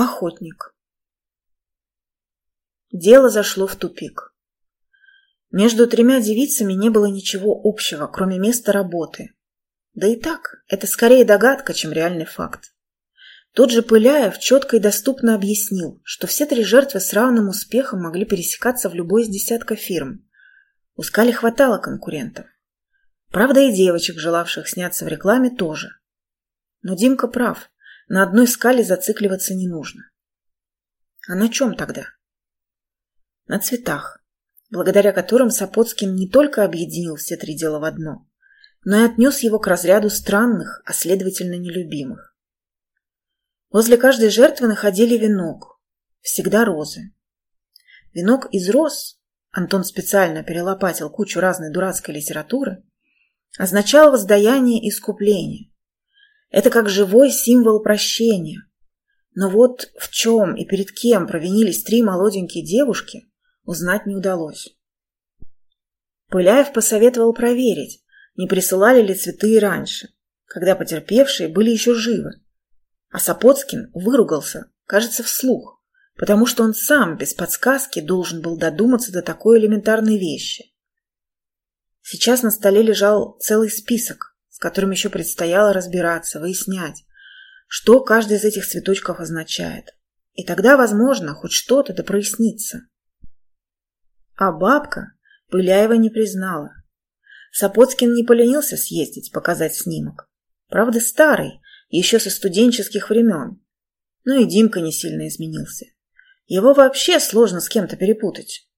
Охотник. Дело зашло в тупик. Между тремя девицами не было ничего общего, кроме места работы. Да и так, это скорее догадка, чем реальный факт. Тот же Пыляев четко и доступно объяснил, что все три жертвы с равным успехом могли пересекаться в любой из десятка фирм. У Скали хватало конкурентов. Правда, и девочек, желавших сняться в рекламе, тоже. Но Димка прав. На одной скале зацикливаться не нужно. А на чем тогда? На цветах, благодаря которым Сапоцкин не только объединил все три дела в одно, но и отнес его к разряду странных, а следовательно нелюбимых. Возле каждой жертвы находили венок, всегда розы. Венок из роз, Антон специально перелопатил кучу разной дурацкой литературы, означал воздаяние и искупление, это как живой символ прощения. Но вот в чем и перед кем провинились три молоденькие девушки, узнать не удалось. Пыляев посоветовал проверить, не присылали ли цветы раньше, когда потерпевшие были еще живы. А Сапоцкин выругался, кажется, вслух, потому что он сам без подсказки должен был додуматься до такой элементарной вещи. Сейчас на столе лежал целый список, с которым еще предстояло разбираться, выяснять, что каждый из этих цветочков означает. И тогда, возможно, хоть что-то да прояснится. А бабка Пыляева не признала. Сапоцкин не поленился съездить, показать снимок. Правда, старый, еще со студенческих времен. Ну и Димка не сильно изменился. Его вообще сложно с кем-то перепутать.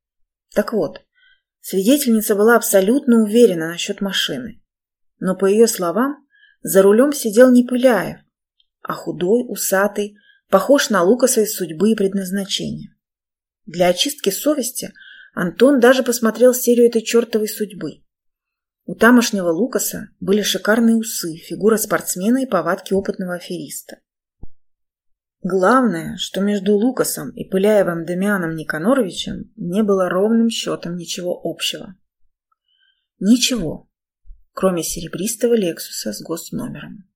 Так вот, свидетельница была абсолютно уверена насчет машины. Но, по ее словам, за рулем сидел не Пыляев, а худой, усатый, похож на Лукаса из судьбы и предназначения. Для очистки совести Антон даже посмотрел серию этой чертовой судьбы. У тамошнего Лукаса были шикарные усы, фигура спортсмена и повадки опытного афериста. Главное, что между Лукасом и Пыляевым Демианом Никаноровичем не было ровным счетом ничего общего. Ничего, кроме серебристого «Лексуса» с госномером.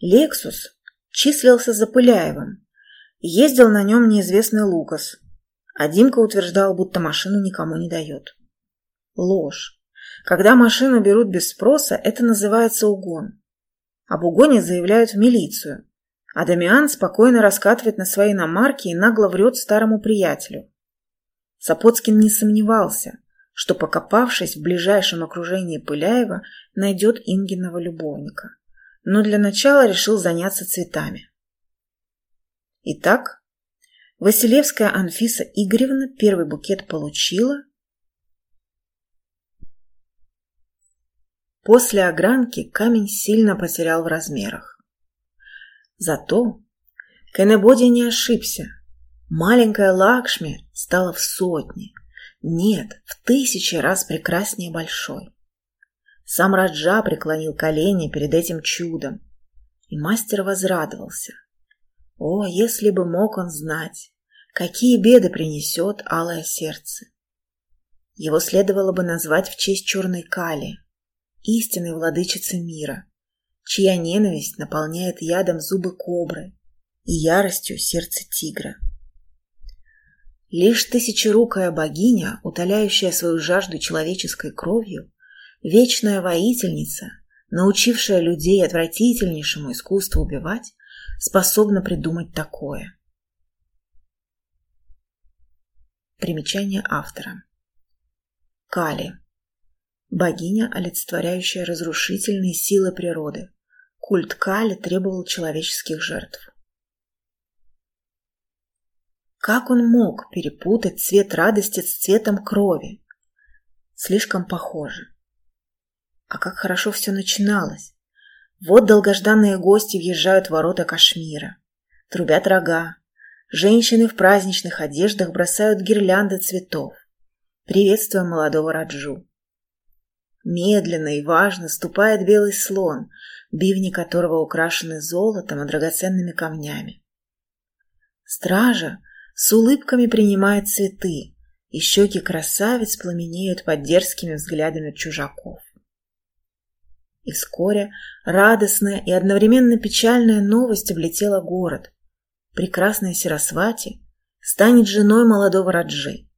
«Лексус» числился за Пыляевым. Ездил на нем неизвестный Лукас, а Димка утверждал, будто машину никому не дает. Ложь. Когда машину берут без спроса, это называется угон. Об угоне заявляют в милицию, а Дамиан спокойно раскатывает на своей иномарке и нагло врет старому приятелю. Сапоцкин не сомневался – что, покопавшись в ближайшем окружении Пыляева, найдет Ингиного любовника. Но для начала решил заняться цветами. Итак, Василевская Анфиса Игоревна первый букет получила. После огранки камень сильно потерял в размерах. Зато Кеннебоди не ошибся. Маленькая Лакшми стала в сотни, нет, в тысячи раз прекраснее большой. Сам Раджа преклонил колени перед этим чудом, и мастер возрадовался. О, если бы мог он знать, какие беды принесет алое сердце. Его следовало бы назвать в честь черной Кали, истинной владычицы мира, чья ненависть наполняет ядом зубы кобры и яростью сердце тигра. Лишь тысячерукая богиня, утоляющая свою жажду человеческой кровью, вечная воительница, научившая людей отвратительнейшему искусству убивать, способна придумать такое. Примечание автора. Кали. Богиня, олицетворяющая разрушительные силы природы. Культ Кали требовал человеческих жертв. Как он мог перепутать цвет радости с цветом крови? Слишком похоже. А как хорошо все начиналось. Вот долгожданные гости въезжают в ворота Кашмира. Трубят рога. Женщины в праздничных одеждах бросают гирлянды цветов, приветствуя молодого Раджу. Медленно и важно ступает белый слон, бивни которого украшены золотом и драгоценными камнями. Стража с улыбками принимает цветы, и щеки красавиц пламенеют под дерзкими взглядами чужаков. И вскоре радостная и одновременно печальная новость облетела город. прекрасная Сирасвати, станет женой молодого Раджи.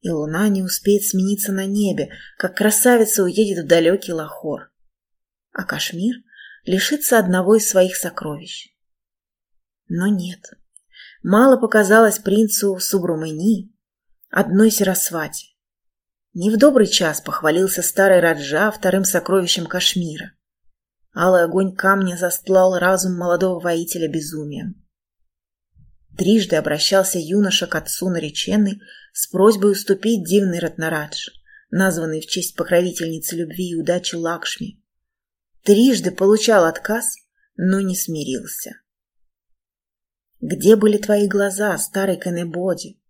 И луна не успеет смениться на небе, как красавица уедет в далекий Лахор. А Кашмир лишится одного из своих сокровищ. Но нет. Мало показалось принцу Субрумыни одной Сирасвати. Не в добрый час похвалился старый Раджа вторым сокровищем Кашмира. Алый огонь камня застлал разум молодого воителя безумием. Трижды обращался юноша к отцу нареченный с просьбой уступить дивный Ратнарадж, названный в честь покровительницы любви и удачи Лакшми. Трижды получал отказ, но не смирился. Где были твои глаза, старый Канебоди?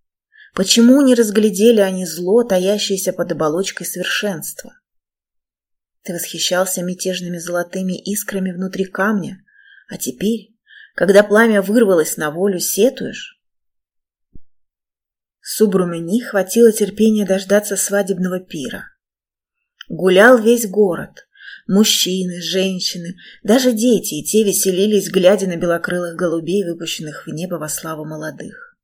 Почему не разглядели они зло, таящееся под оболочкой совершенства? Ты восхищался мятежными золотыми искрами внутри камня, а теперь, когда пламя вырвалось на волю, сетуешь? Субрумени хватило терпения дождаться свадебного пира. Гулял весь город. Мужчины, женщины, даже дети, и те веселились, глядя на белокрылых голубей, выпущенных в небо во славу молодых.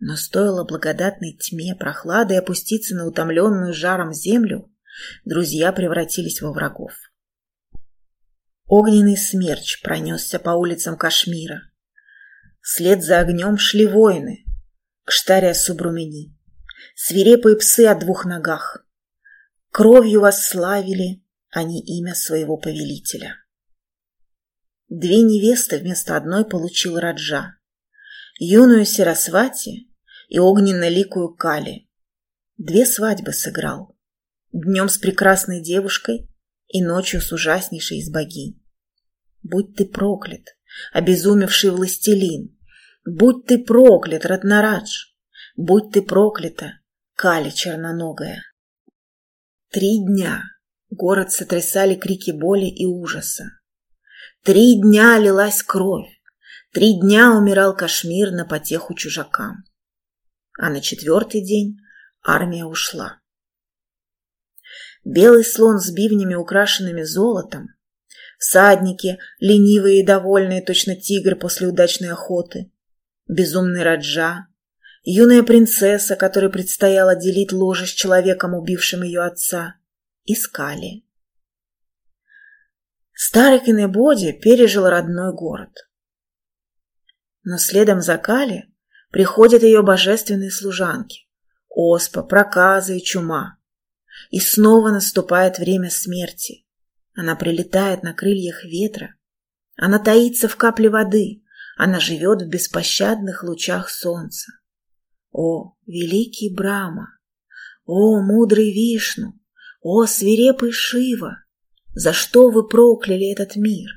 Но стоило благодатной тьме прохлады опуститься на утомленную жаром землю, друзья превратились во врагов. Огненный смерч пронесся по улицам Кашмира. Вслед за огнем шли воины, к штаре Субрумени, свирепые псы о двух ногах. Кровью восславили они имя своего повелителя. Две невесты вместо одной получил Раджа юную Сирасвати и огненно-ликую Кали. Две свадьбы сыграл. Днем с прекрасной девушкой и ночью с ужаснейшей из богинь. Будь ты проклят, обезумевший властелин! Будь ты проклят, Ратнарадж! Будь ты проклята, Кали черноногая! Три дня город сотрясали крики боли и ужаса. Три дня лилась кровь. Три дня умирал Кашмир на потеху чужакам. А на четвертый день армия ушла. Белый слон с бивнями, украшенными золотом, всадники, ленивые и довольные, точно тигр после удачной охоты, безумный Раджа, юная принцесса, которой предстояло делить ложе с человеком, убившим ее отца, искали. Старый Кенебоди пережил родной город. Но следом за Кали приходят ее божественные служанки – оспа, проказы и чума. И снова наступает время смерти. Она прилетает на крыльях ветра. Она таится в капле воды. Она живет в беспощадных лучах солнца. О, великий Брама! О, мудрый Вишну! О, свирепый Шива! За что вы прокляли этот мир?